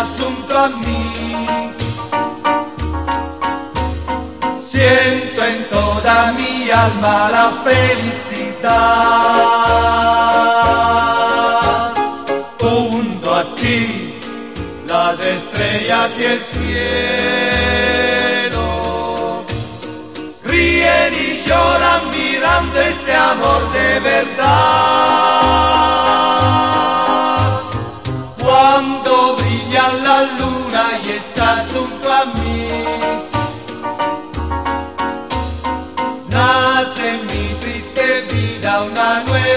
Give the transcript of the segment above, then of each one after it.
estás junto a mí. Siento en toda mi alma la felicidad. Junto a ti, las estrellas y el cielo. Luna y estás junto a mí. nace mi triste vida una nueva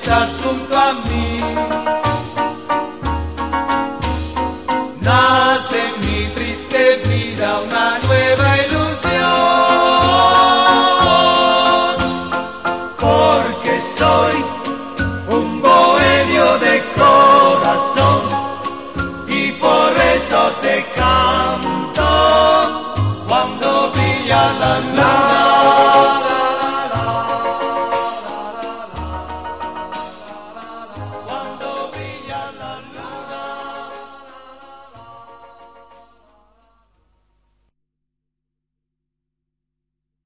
estás junto a mí Nace mi triste vida una nueva ilusión Porque soy un bohemio de corazón y por eso te canto cuando brilla la luna.